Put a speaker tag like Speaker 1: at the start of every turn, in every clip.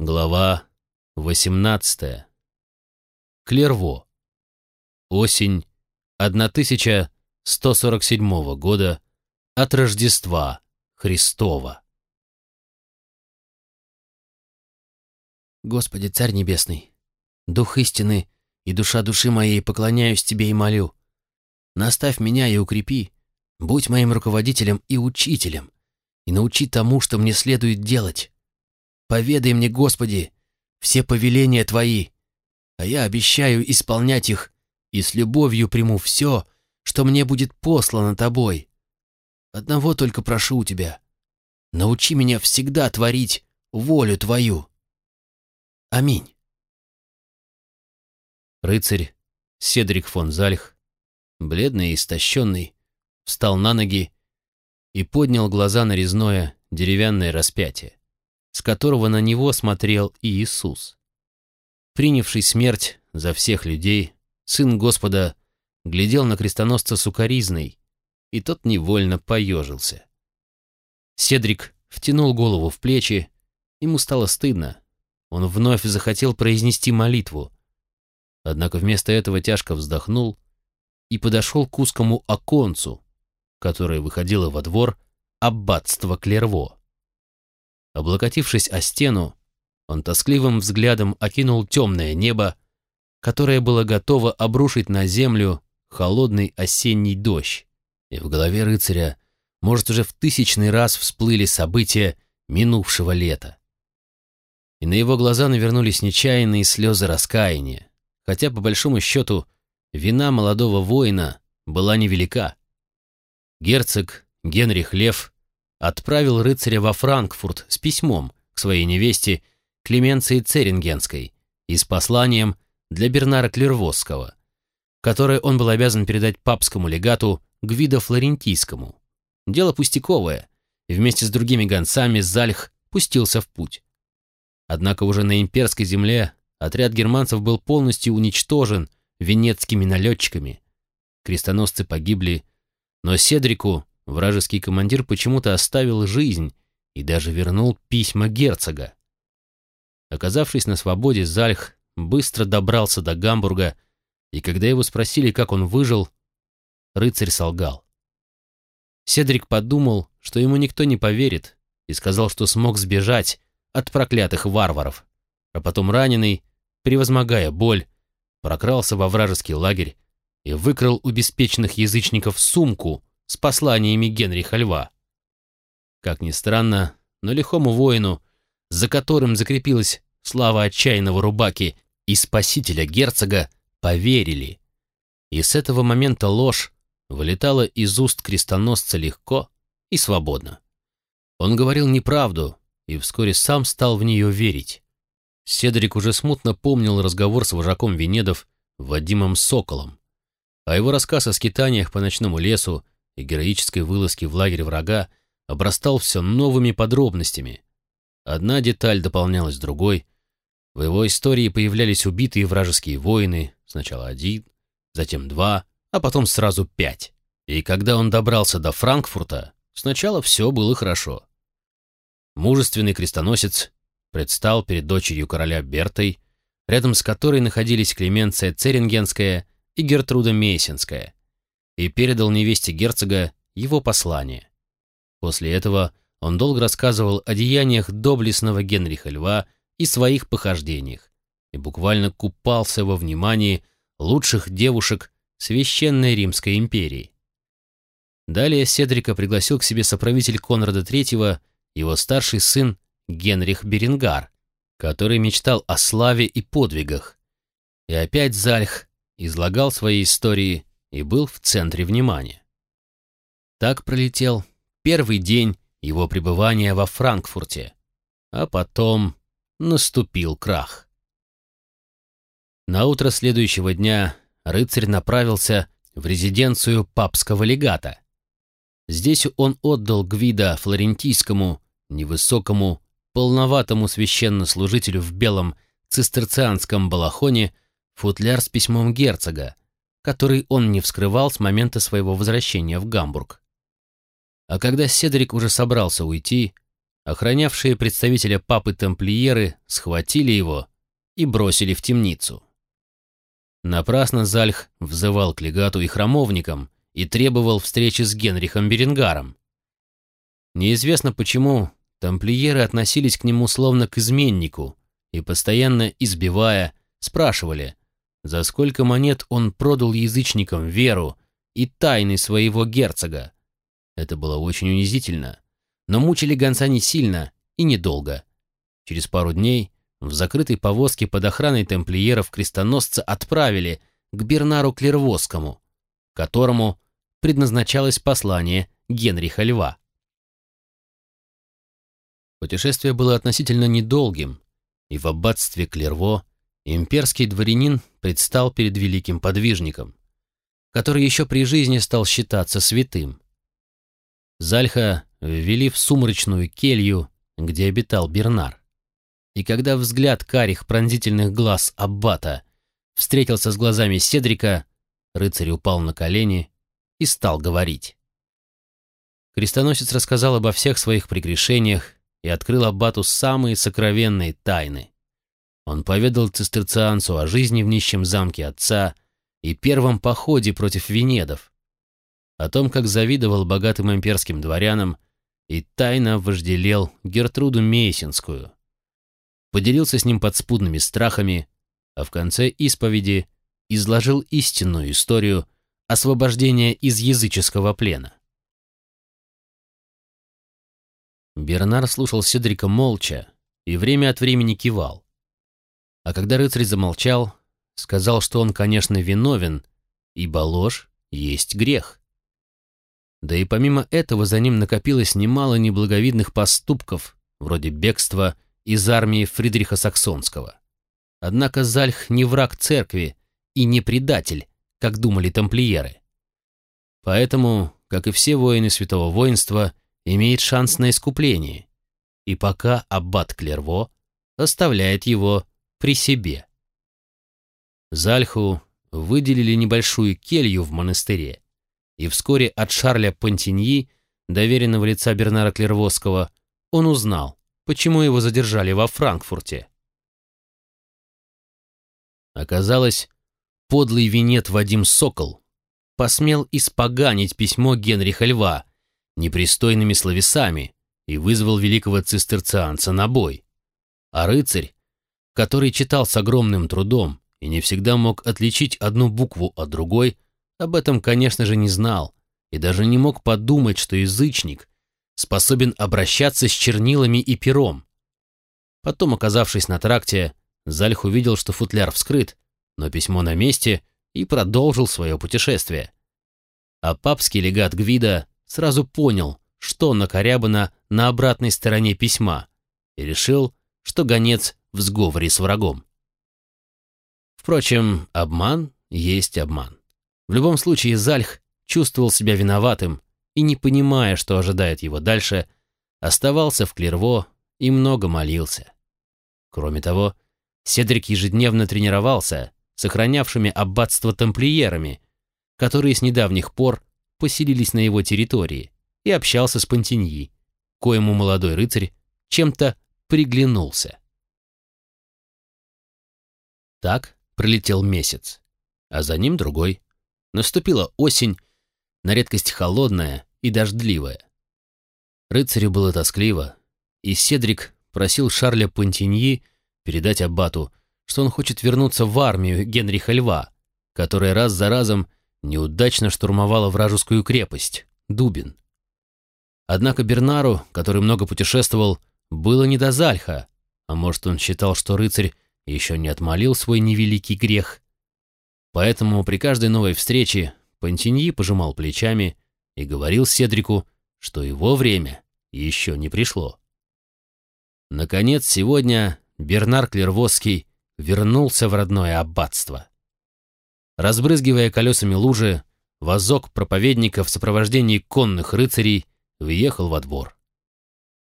Speaker 1: Глава 18. Клерво. Осень 1147 года от Рождества Христова.
Speaker 2: Господи, Царь Небесный, Дух истины и душа души моей поклоняюсь Тебе и молю. Наставь меня и укрепи, будь моим руководителем и учителем, и научи тому, что мне следует делать Поведай мне, Господи, все повеления Твои, а я обещаю исполнять их и с любовью приму все, что мне будет послано Тобой. Одного только прошу у Тебя. Научи меня всегда творить волю Твою. Аминь.
Speaker 1: Рыцарь Седрик фон Зальх, бледный и истощенный, встал на ноги и поднял глаза на резное деревянное распятие с которого на него смотрел Иисус. Принявший смерть за всех людей, Сын Господа глядел на крестоносца сукаризной, и тот невольно поежился. Седрик втянул голову в плечи, ему стало стыдно. Он вновь захотел произнести молитву, однако вместо этого тяжко вздохнул и подошел к узкому оконцу, которое выходило во двор аббатства Клерво. Облокотившись о стену, он тоскливым взглядом окинул темное небо, которое было готово обрушить на землю холодный осенний дождь. И в голове рыцаря, может, уже в тысячный раз всплыли события минувшего лета. И на его глаза навернулись нечаянные слезы раскаяния, хотя, по большому счету, вина молодого воина была невелика. Герцог Генрих Лев отправил рыцаря во Франкфурт с письмом к своей невесте Клеменции Церингенской и с посланием для Бернара Клервосского, которое он был обязан передать папскому легату Гвидо Флорентийскому. Дело пустяковое, и вместе с другими гонцами Зальх пустился в путь. Однако уже на имперской земле отряд германцев был полностью уничтожен венецкими налетчиками. Крестоносцы погибли, но Седрику Вражеский командир почему-то оставил жизнь и даже вернул письма герцога. Оказавшись на свободе, Зальх быстро добрался до Гамбурга, и когда его спросили, как он выжил, рыцарь солгал. Седрик подумал, что ему никто не поверит, и сказал, что смог сбежать от проклятых варваров, а потом раненый, превозмогая боль, прокрался во вражеский лагерь и выкрал у беспечных язычников сумку, с посланиями Генриха Льва. Как ни странно, но лихому воину, за которым закрепилась слава отчаянного рубаки и спасителя герцога, поверили. И с этого момента ложь вылетала из уст крестоносца легко и свободно. Он говорил неправду и вскоре сам стал в нее верить. Седрик уже смутно помнил разговор с вожаком Венедов Вадимом Соколом, а его рассказ о скитаниях по ночному лесу и героической вылазки в лагерь врага обрастал все новыми подробностями. Одна деталь дополнялась другой. В его истории появлялись убитые вражеские воины, сначала один, затем два, а потом сразу пять. И когда он добрался до Франкфурта, сначала все было хорошо. Мужественный крестоносец предстал перед дочерью короля Бертой, рядом с которой находились Клеменция Церингенская и Гертруда Мейсенская, и передал невесте герцога его послание. После этого он долго рассказывал о деяниях доблестного Генриха Льва и своих похождениях, и буквально купался во внимании лучших девушек Священной Римской империи. Далее Седрика пригласил к себе соправитель Конрада III, его старший сын Генрих Беренгар, который мечтал о славе и подвигах. И опять Зальх излагал свои истории и был в центре внимания. Так пролетел первый день его пребывания во Франкфурте, а потом наступил крах. На утро следующего дня рыцарь направился в резиденцию папского легата. Здесь он отдал Гвида флорентийскому, невысокому, полноватому священнослужителю в белом цистерцианском балахоне футляр с письмом герцога, который он не вскрывал с момента своего возвращения в Гамбург. А когда Седрик уже собрался уйти, охранявшие представителя папы тамплиеры схватили его и бросили в темницу. Напрасно Зальх взывал к легату и храмовникам и требовал встречи с Генрихом Беренгаром. Неизвестно почему, тамплиеры относились к нему словно к изменнику и, постоянно избивая, спрашивали, за сколько монет он продал язычникам веру и тайны своего герцога. Это было очень унизительно, но мучили гонца не сильно и недолго. Через пару дней в закрытой повозке под охраной темплиеров крестоносца отправили к Бернару Клервосскому, которому предназначалось послание Генриха Льва. Путешествие было относительно недолгим, и в аббатстве Клерво имперский дворянин предстал перед великим подвижником, который еще при жизни стал считаться святым. Зальха ввели в сумрачную келью, где обитал Бернар. И когда взгляд карих пронзительных глаз Аббата встретился с глазами Седрика, рыцарь упал на колени и стал говорить. Крестоносец рассказал обо всех своих прегрешениях и открыл Аббату самые сокровенные тайны. Он поведал цистерцианцу о жизни в нищем замке отца и первом походе против венедов, о том, как завидовал богатым имперским дворянам и тайно вожделел Гертруду Мейсинскую. Поделился с ним подспудными страхами, а в конце исповеди изложил истинную историю освобождения из языческого плена. Бернар слушал Седрика молча и время от времени кивал. А когда рыцарь замолчал, сказал, что он, конечно, виновен, ибо ложь есть грех. Да и помимо этого за ним накопилось немало неблаговидных поступков, вроде бегства из армии Фридриха Саксонского. Однако Зальх не враг церкви и не предатель, как думали тамплиеры. Поэтому, как и все воины святого воинства, имеет шанс на искупление, и пока аббат Клерво оставляет его при себе. Зальху выделили небольшую келью в монастыре, и вскоре от Шарля Пантиньи, доверенного лица Бернара Клервосского, он узнал, почему его задержали во Франкфурте. Оказалось, подлый винет Вадим Сокол посмел испоганить письмо Генриха Льва непристойными словесами и вызвал великого цистерцианца на бой. А рыцарь, который читал с огромным трудом и не всегда мог отличить одну букву от другой, об этом, конечно же, не знал и даже не мог подумать, что язычник способен обращаться с чернилами и пером. Потом, оказавшись на тракте, Зальх увидел, что футляр вскрыт, но письмо на месте и продолжил свое путешествие. А папский легат Гвида сразу понял, что накорябано на обратной стороне письма, и решил, что гонец в сговоре с врагом. Впрочем, обман есть обман. В любом случае, Зальх чувствовал себя виноватым и, не понимая, что ожидает его дальше, оставался в Клерво и много молился. Кроме того, Седрик ежедневно тренировался с охранявшими аббатство тамплиерами, которые с недавних пор поселились на его территории, и общался с Пантиньи, коему молодой рыцарь чем-то приглянулся. Так пролетел месяц, а за ним другой. Наступила осень, на редкость холодная и дождливая. Рыцарю было тоскливо, и Седрик просил Шарля Пантиньи передать Аббату, что он хочет вернуться в армию Генриха Льва, которая раз за разом неудачно штурмовала вражескую крепость, Дубин. Однако Бернару, который много путешествовал, было не до Зальха, а может он считал, что рыцарь еще не отмолил свой невеликий грех, Поэтому при каждой новой встрече Пантиньи пожимал плечами и говорил Седрику, что его время еще не пришло. Наконец, сегодня Бернар Клервосский вернулся в родное аббатство. Разбрызгивая колесами лужи, возок проповедника в сопровождении конных рыцарей въехал во двор.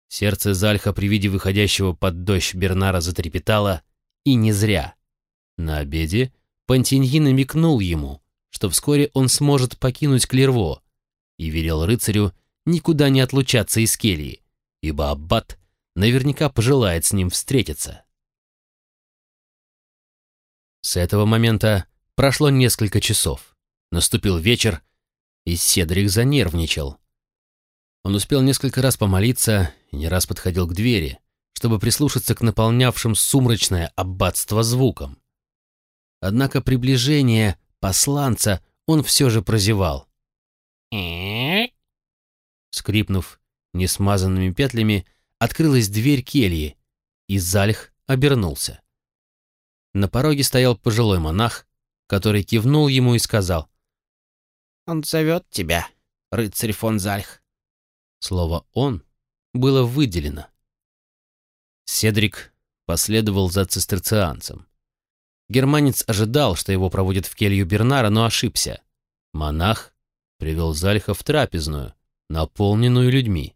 Speaker 1: Сердце Зальха при виде выходящего под дождь Бернара затрепетало, и не зря. На обеде Пантиньи намекнул ему, что вскоре он сможет покинуть Клерво, и велел рыцарю никуда не отлучаться из кельи, ибо аббат наверняка пожелает с ним встретиться. С этого момента прошло несколько часов. Наступил вечер, и Седрик занервничал. Он успел несколько раз помолиться и не раз подходил к двери, чтобы прислушаться к наполнявшим сумрачное аббатство звукам. Однако приближение посланца он все же прозевал. Скрипнув несмазанными петлями, открылась дверь кельи, и Зальх обернулся. На пороге стоял пожилой монах, который кивнул ему и сказал.
Speaker 2: «Он зовет тебя, рыцарь фон Зальх».
Speaker 1: Слово «он» было выделено. Седрик последовал за цистерцианцем. Германец ожидал, что его проводят в келью Бернара, но ошибся. Монах привел Зальха в трапезную, наполненную людьми.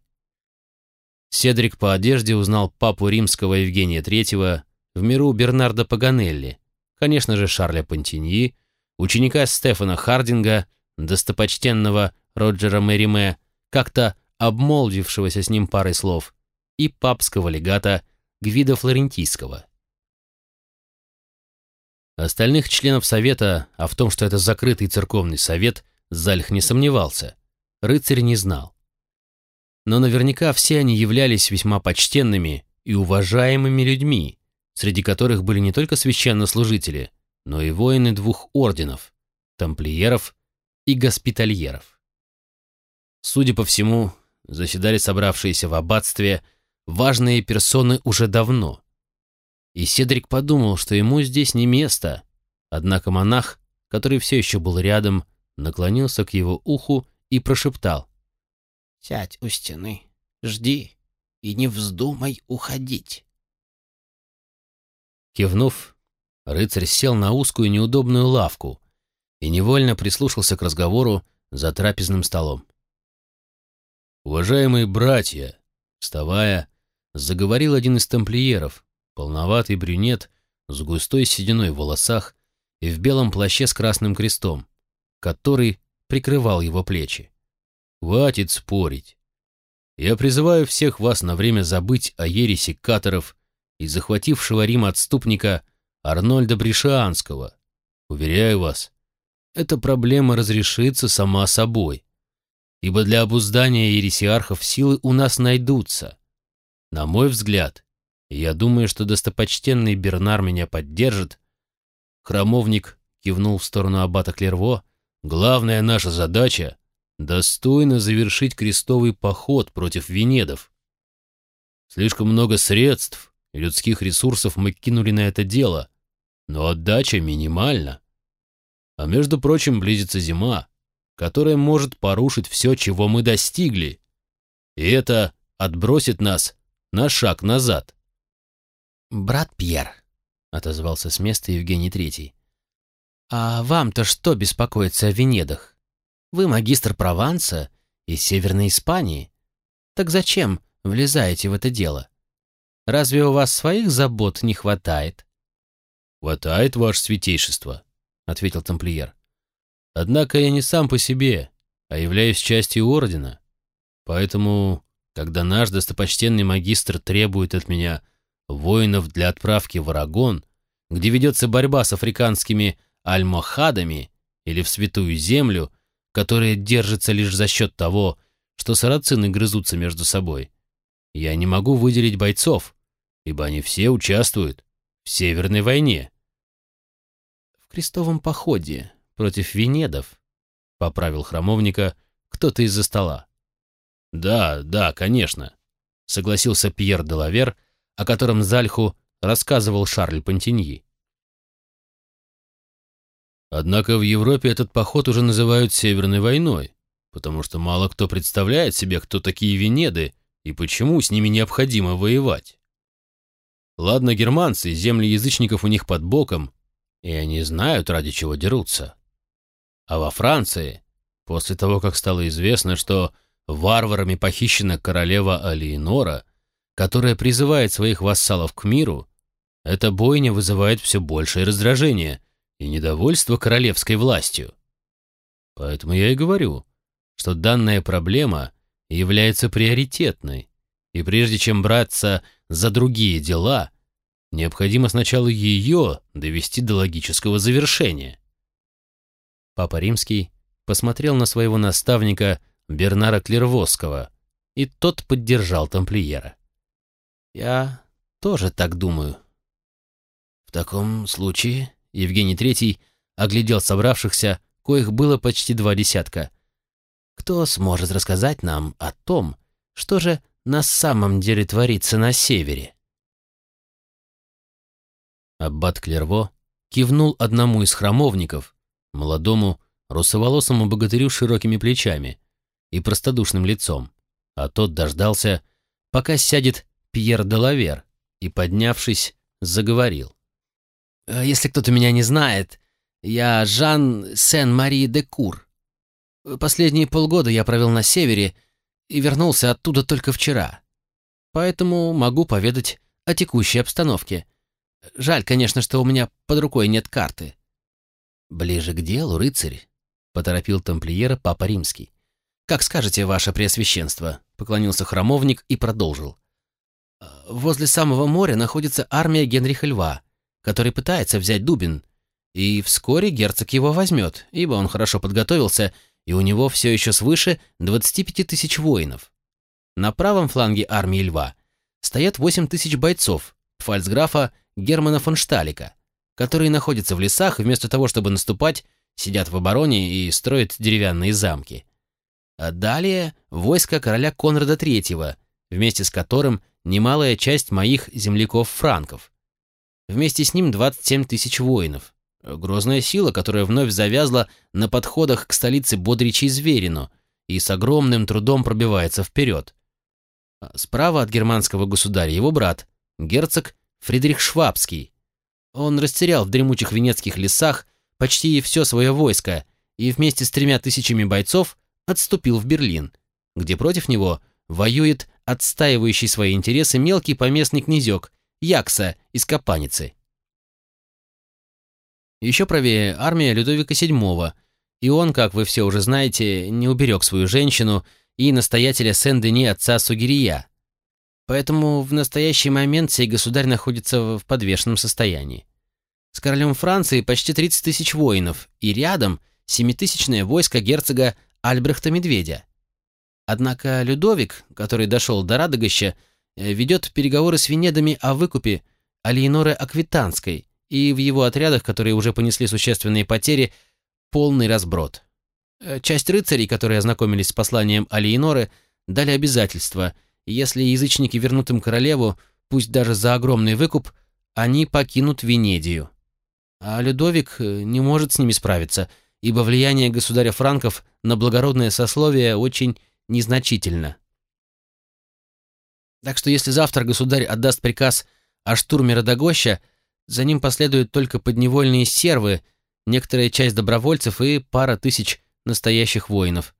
Speaker 1: Седрик по одежде узнал папу римского Евгения III в миру Бернарда Паганелли, конечно же Шарля Пантиньи, ученика Стефана Хардинга, достопочтенного Роджера Мериме, как-то обмолвившегося с ним парой слов, и папского легата Гвида Флорентийского. Остальных членов совета, а в том, что это закрытый церковный совет, Зальх не сомневался. Рыцарь не знал. Но наверняка все они являлись весьма почтенными и уважаемыми людьми, среди которых были не только священнослужители, но и воины двух орденов – тамплиеров и госпитальеров. Судя по всему, заседали собравшиеся в аббатстве важные персоны уже давно. И Седрик подумал, что ему здесь не место, однако монах, который все еще был рядом, наклонился к его уху и прошептал.
Speaker 2: «Сядь у стены, жди и не вздумай уходить».
Speaker 1: Кивнув, рыцарь сел на узкую неудобную лавку и невольно прислушался к разговору за трапезным столом. «Уважаемые братья!» Вставая, заговорил один из тамплиеров, полноватый брюнет с густой сединой в волосах и в белом плаще с красным крестом, который прикрывал его плечи. «Хватит спорить. Я призываю всех вас на время забыть о ереси каторов и захватившего Рим отступника Арнольда Бришианского. Уверяю вас, эта проблема разрешится сама собой ибо для обуздания ересиархов силы у нас найдутся. На мой взгляд, я думаю, что достопочтенный Бернар меня поддержит. Храмовник кивнул в сторону аббата Клерво. Главная наша задача — достойно завершить крестовый поход против Венедов. Слишком много средств и людских ресурсов мы кинули на это дело, но отдача минимальна. А между прочим, близится зима которое может порушить все, чего мы достигли. И это отбросит нас на шаг назад.
Speaker 2: «Брат Пьер», — отозвался с места Евгений Третий, — «а вам-то что беспокоиться о Венедах? Вы магистр Прованса и Северной Испании. Так зачем влезаете в это дело? Разве у вас своих забот не хватает?»
Speaker 1: «Хватает, ваше святейшество», — ответил тамплиер. Однако я не сам по себе, а являюсь частью ордена. Поэтому, когда наш достопочтенный магистр требует от меня воинов для отправки в Арагон, где ведется борьба с африканскими альмохадами или в Святую Землю, которая держится лишь за счет того, что сарацины грызутся между собой, я не могу выделить бойцов, ибо они все участвуют в Северной войне.
Speaker 2: В крестовом походе против Венедов», — поправил храмовника кто-то из-за стола.
Speaker 1: «Да, да, конечно», — согласился Пьер де Лавер, о котором Зальху рассказывал Шарль Пантиньи. Однако в Европе этот поход уже называют Северной войной, потому что мало кто представляет себе, кто такие Венеды и почему с ними необходимо воевать. Ладно, германцы, земли язычников у них под боком, и они знают, ради чего дерутся. А во Франции, после того, как стало известно, что варварами похищена королева Алиенора, которая призывает своих вассалов к миру, эта бойня вызывает все большее раздражение и недовольство королевской властью. Поэтому я и говорю, что данная проблема является приоритетной, И прежде чем браться за другие дела, необходимо сначала ее довести до логического завершения. Папа Римский посмотрел на своего наставника Бернара Клервосского, и тот поддержал тамплиера. «Я тоже так думаю».
Speaker 2: «В таком случае...»
Speaker 1: — Евгений Третий оглядел собравшихся, коих было почти два десятка. «Кто сможет рассказать нам о том, что же на самом деле творится на севере?» Аббат Клерво кивнул одному из храмовников, молодому, русоволосому богатырю с широкими плечами и простодушным лицом, а тот дождался, пока сядет Пьер де Лавер, и, поднявшись, заговорил. «Э, «Если кто-то меня не знает, я Жан Сен-Мари де Кур. Последние полгода я провел на севере и вернулся оттуда только вчера. Поэтому могу поведать о текущей обстановке. Жаль, конечно, что у меня под рукой нет карты. «Ближе к делу, рыцарь», — поторопил тамплиера Папа Римский. «Как скажете, ваше преосвященство», — поклонился храмовник и продолжил. «Возле самого моря находится армия Генриха Льва, который пытается взять Дубин, и вскоре герцог его возьмет, ибо он хорошо подготовился, и у него все еще свыше 25 тысяч воинов. На правом фланге армии Льва стоят 8 тысяч бойцов фальцграфа Германа фон Шталика, которые находятся в лесах и вместо того, чтобы наступать, сидят в обороне и строят деревянные замки. А далее войско короля Конрада III, вместе с которым немалая часть моих земляков-франков. Вместе с ним 27 тысяч воинов. Грозная сила, которая вновь завязла на подходах к столице Бодричи и с огромным трудом пробивается вперед. Справа от германского государя его брат, герцог Фридрих Швабский, он растерял в дремучих венецких лесах почти все свое войско и вместе с тремя тысячами бойцов отступил в Берлин, где против него воюет отстаивающий свои интересы мелкий поместный князек Якса из Капаницы. Еще правее армия Людовика VII, и он, как вы все уже знаете, не уберег свою женщину и настоятеля Сен-Дени отца Сугирия, Поэтому в настоящий момент сей государь находится в подвешенном состоянии. С королем Франции почти 30 тысяч воинов, и рядом семитысячное войско герцога Альбрехта Медведя. Однако Людовик, который дошел до Радогоща, э, ведет переговоры с Венедами о выкупе Алиеноры Аквитанской, и в его отрядах, которые уже понесли существенные потери, полный разброд. Э, часть рыцарей, которые ознакомились с посланием Алиеноры, дали если язычники вернут им королеву, пусть даже за огромный выкуп, они покинут Венедию. А Людовик э, не может с ними справиться, ибо влияние государя франков на благородное сословие очень незначительно. Так что если завтра государь отдаст приказ о штурме Родогоща, за ним последуют только подневольные сервы, некоторая часть добровольцев и пара тысяч настоящих воинов.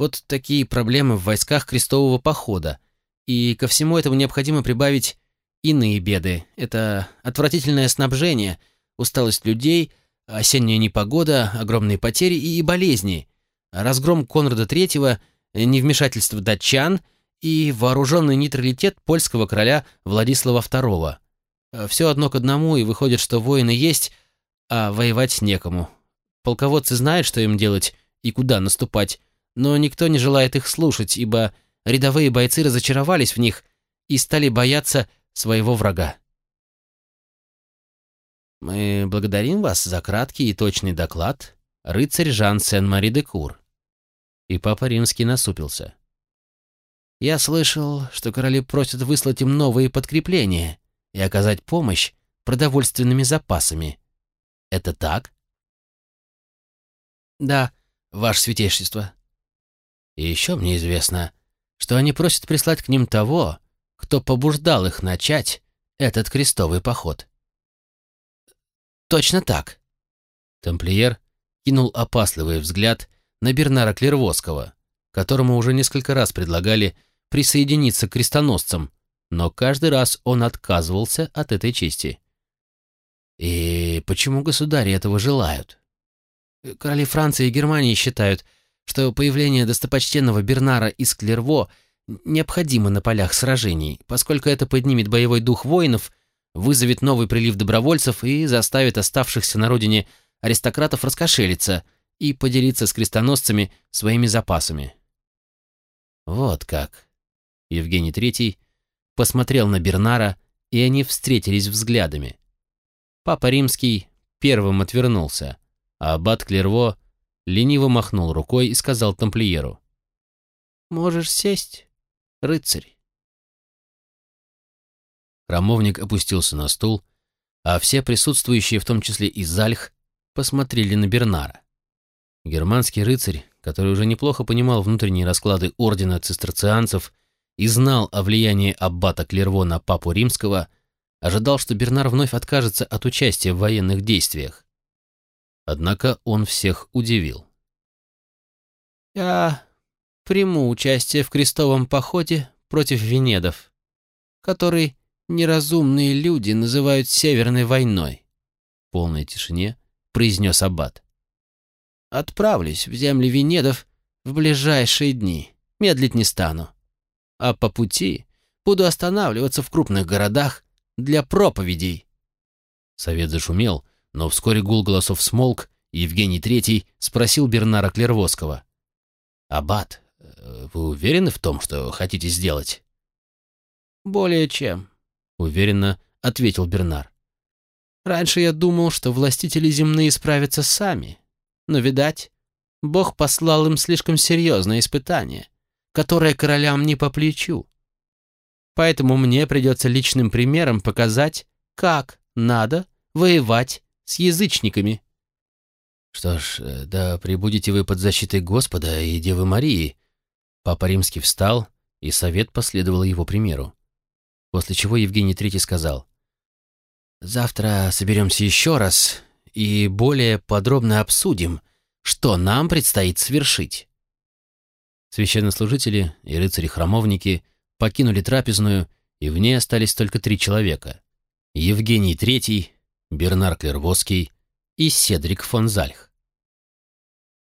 Speaker 1: Вот такие проблемы в войсках крестового похода. И ко всему этому необходимо прибавить иные беды. Это отвратительное снабжение, усталость людей, осенняя непогода, огромные потери и болезни, разгром Конрада III, невмешательство датчан и вооруженный нейтралитет польского короля Владислава II. Все одно к одному, и выходит, что воины есть, а воевать некому. Полководцы знают, что им делать и куда наступать, но никто не желает их слушать, ибо рядовые бойцы разочаровались в них и стали бояться своего врага. Мы благодарим вас за краткий и точный доклад, рыцарь Жан Сен-Мари де Кур. И папа римский насупился. Я слышал, что короли просят выслать им новые подкрепления и оказать помощь продовольственными запасами. Это так? Да, ваше святейшество. И еще мне известно, что они просят прислать к ним того, кто побуждал их начать этот крестовый поход. Точно так. Тамплиер кинул опасливый взгляд на Бернара Клервосского, которому уже несколько раз предлагали присоединиться к крестоносцам, но каждый раз он отказывался от этой чести. И почему государи этого желают? Короли Франции и Германии считают, что появление достопочтенного Бернара из Клерво
Speaker 2: необходимо на полях сражений, поскольку это поднимет боевой дух воинов, вызовет новый прилив добровольцев и заставит оставшихся на родине аристократов раскошелиться и поделиться с крестоносцами своими запасами. Вот как. Евгений Третий посмотрел на Бернара, и они встретились взглядами. Папа Римский первым отвернулся, а аббат Клерво лениво махнул рукой и сказал тамплиеру. «Можешь сесть, рыцарь».
Speaker 1: Храмовник опустился на стул, а все присутствующие, в том числе и Зальх, посмотрели на Бернара. Германский рыцарь, который уже неплохо понимал внутренние расклады ордена цистерцианцев и знал о влиянии аббата Клерво на папу римского, ожидал, что Бернар вновь откажется от участия в военных действиях. Однако он всех удивил.
Speaker 2: «Я приму участие в крестовом походе против Венедов, который неразумные люди называют Северной войной», в полной тишине произнес Аббат. «Отправлюсь в земли Венедов в ближайшие дни, медлить не стану. А по пути буду останавливаться в крупных городах для проповедей».
Speaker 1: Совет зашумел, но вскоре гул голосов смолк, и Евгений Третий спросил Бернара Клервосского. «Аббат, э, вы уверены в том, что хотите сделать?»
Speaker 2: «Более чем», — уверенно ответил Бернар. «Раньше я думал, что властители земные справятся сами, но, видать, Бог послал им слишком серьезное испытание, которое королям не по плечу. Поэтому мне придется личным примером показать, как надо воевать с язычниками.
Speaker 1: Что ж, э, да прибудете вы под защитой Господа и Девы Марии. Папа Римский встал, и совет последовал его примеру. После чего Евгений Третий сказал, «Завтра соберемся еще раз и более подробно обсудим, что нам предстоит свершить». Священнослужители и рыцари-храмовники покинули трапезную, и в ней остались только три человека. Евгений Третий, Бернар Клервоский и Седрик фон Зальх.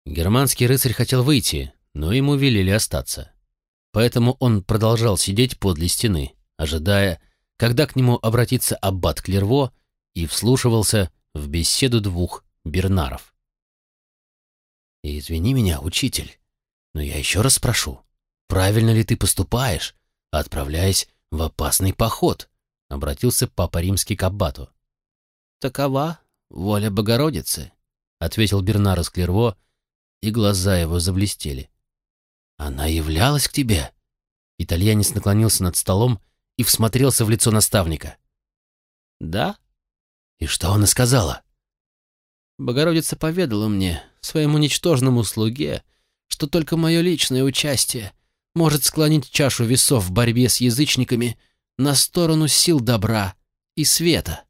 Speaker 1: Германский рыцарь хотел выйти, но ему велели остаться. Поэтому он продолжал сидеть подле стены, ожидая, когда к нему обратится аббат Клерво и вслушивался в беседу двух Бернаров. «Извини меня, учитель, но я еще раз спрошу, правильно ли ты поступаешь, отправляясь в опасный поход?» — обратился Папа Римский к аббату.
Speaker 2: «Такова воля Богородицы», — ответил Бернар из Клерво, и глаза его заблестели.
Speaker 1: «Она являлась к тебе?» Итальянец наклонился над столом и всмотрелся в лицо наставника.
Speaker 2: «Да?»
Speaker 1: «И что она сказала?»
Speaker 2: Богородица поведала мне, своему ничтожному слуге, что только мое личное участие может склонить чашу весов в борьбе с язычниками на сторону сил добра и света.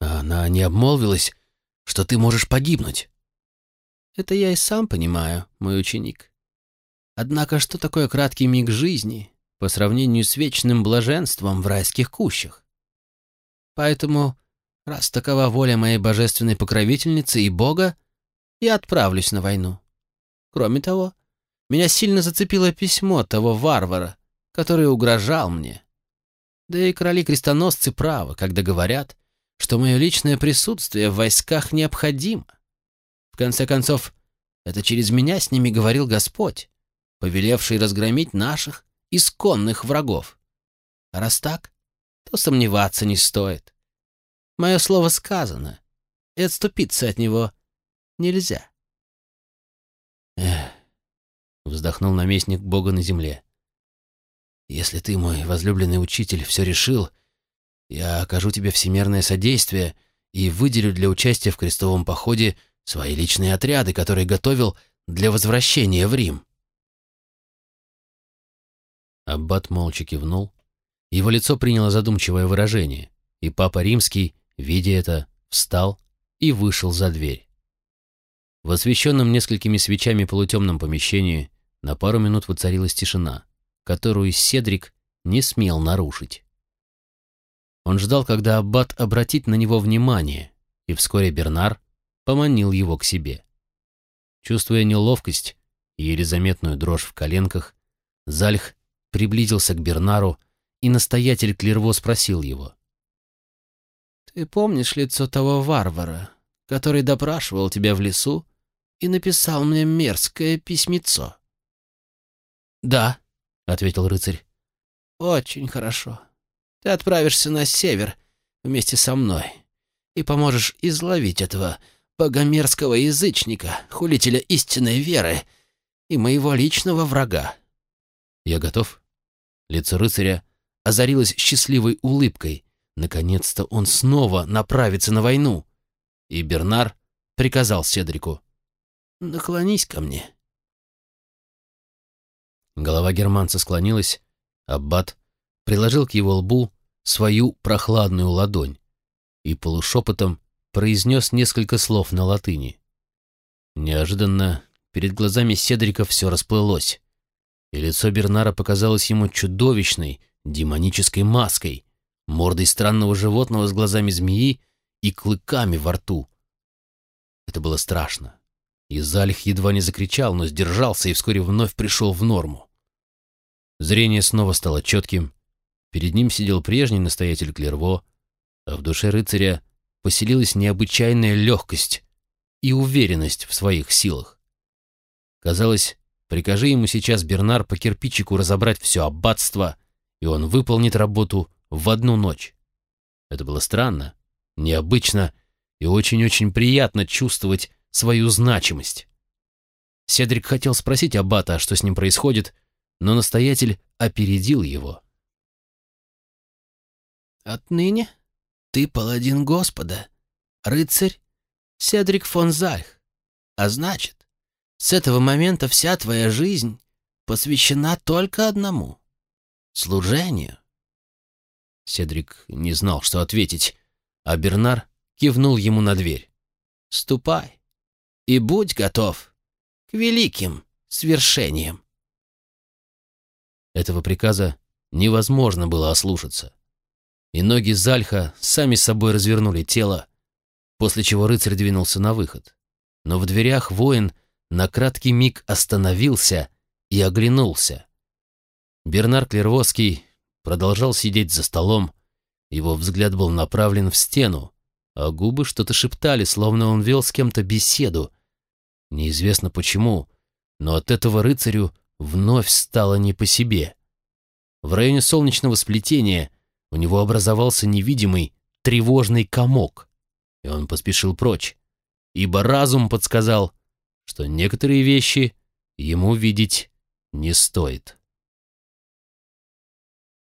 Speaker 1: Она не обмолвилась, что ты можешь погибнуть.
Speaker 2: Это я и сам понимаю, мой ученик. Однако что такое краткий миг жизни по сравнению с вечным блаженством в райских кущах? Поэтому, раз такова воля моей божественной покровительницы и Бога, я отправлюсь на войну. Кроме того, меня сильно зацепило письмо того варвара, который угрожал мне. Да и короли-крестоносцы правы, когда говорят, что мое личное присутствие в войсках необходимо. В конце концов, это через меня с ними говорил Господь, повелевший разгромить наших исконных врагов. А раз так, то сомневаться не стоит. Мое слово сказано, и отступиться от него нельзя.
Speaker 1: Эх, вздохнул наместник Бога на земле. Если ты, мой возлюбленный учитель, все решил, я окажу тебе всемерное содействие и выделю для участия в крестовом походе свои личные отряды, которые готовил для возвращения в Рим. Аббат молча кивнул. Его лицо приняло задумчивое выражение, и папа римский, видя это, встал и вышел за дверь. В освещенном несколькими свечами полутемном помещении на пару минут воцарилась тишина, которую Седрик не смел нарушить. Он ждал, когда Аббат обратит на него внимание, и вскоре Бернар поманил его к себе. Чувствуя неловкость и еле заметную дрожь в коленках, Зальх приблизился к Бернару, и настоятель Клерво спросил его.
Speaker 2: «Ты помнишь лицо того варвара, который допрашивал тебя в лесу и написал мне мерзкое письмецо?»
Speaker 1: «Да», — ответил рыцарь.
Speaker 2: «Очень хорошо. Ты отправишься на север вместе со мной и поможешь изловить этого богомерзкого язычника, хулителя истинной веры и моего личного врага».
Speaker 1: «Я готов». Лицо рыцаря озарилось счастливой улыбкой. Наконец-то он снова направится на войну. И Бернар приказал Седрику.
Speaker 2: «Наклонись ко мне».
Speaker 1: Голова германца склонилась, Аббат приложил к его лбу свою прохладную ладонь и полушепотом произнес несколько слов на латыни. Неожиданно перед глазами Седрика все расплылось, и лицо Бернара показалось ему чудовищной, демонической маской, мордой странного животного с глазами змеи и клыками во рту. Это было страшно. И Залих едва не закричал, но сдержался и вскоре вновь пришел в норму. Зрение снова стало четким. Перед ним сидел прежний настоятель Клерво, а в душе рыцаря поселилась необычайная легкость и уверенность в своих силах. Казалось, прикажи ему сейчас Бернар по кирпичику разобрать все аббатство, и он выполнит работу в одну ночь. Это было странно, необычно и очень-очень приятно чувствовать свою значимость. Седрик хотел спросить аббата, что с ним происходит, но настоятель опередил его.
Speaker 2: «Отныне ты паладин Господа, рыцарь Седрик фон Зальх, а значит, с этого момента вся твоя жизнь посвящена только одному — служению».
Speaker 1: Седрик не знал, что ответить, а Бернар кивнул ему на дверь.
Speaker 2: «Ступай и будь готов к великим свершениям».
Speaker 1: Этого приказа невозможно было ослушаться. И ноги Зальха сами собой развернули тело, после чего рыцарь двинулся на выход. Но в дверях воин на краткий миг остановился и оглянулся. Бернар Клервоский продолжал сидеть за столом, его взгляд был направлен в стену, а губы что-то шептали, словно он вел с кем-то беседу. Неизвестно почему, но от этого рыцарю вновь стало не по себе. В районе солнечного сплетения у него образовался невидимый тревожный комок, и он поспешил прочь, ибо разум подсказал, что некоторые вещи ему видеть не стоит.